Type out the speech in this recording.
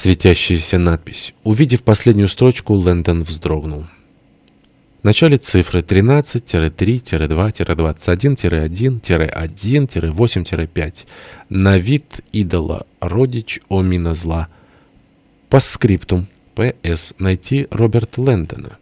светящаяся надпись. Увидев последнюю строчку, Лэндон вздрогнул. В начале цифры 13-3-2-21-1-1-8-5. На вид идола. Родич Омина зла. По скриптум. П.С. Найти Роберт Лэндона.